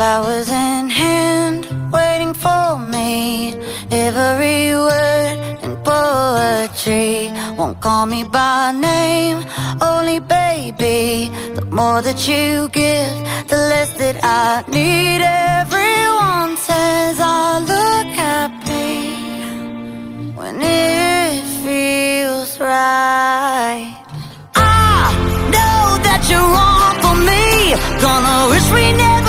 Flowers in hand, waiting for me. Every word in poetry Won't call me by name, only baby The more that you give, the less that I need. Everyone says I look happy When it feels right. I know that you're wrong for me. Gonna wish we never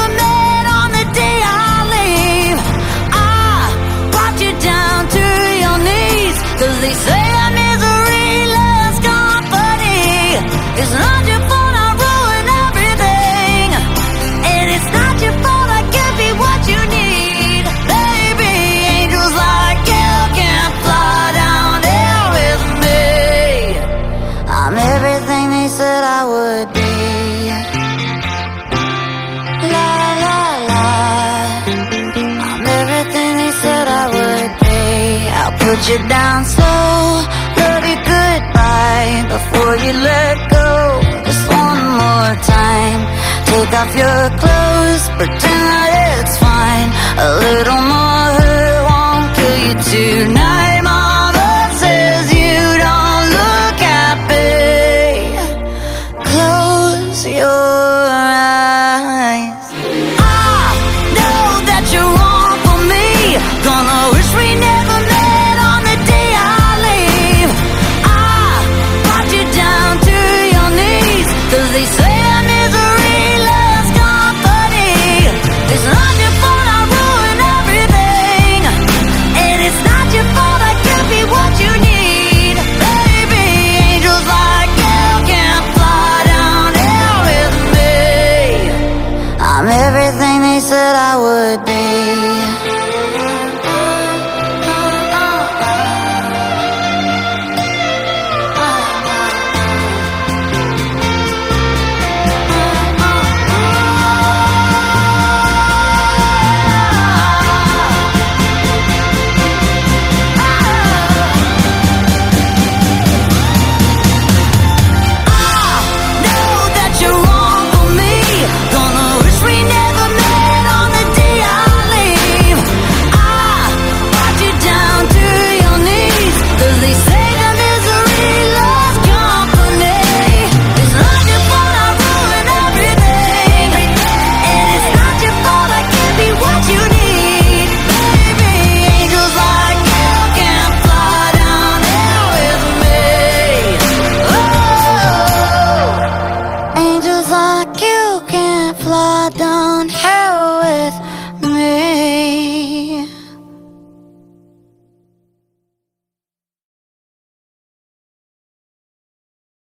put you down so love you goodbye before you let go. Just one more time. Take off your clothes. Pretend I I would be.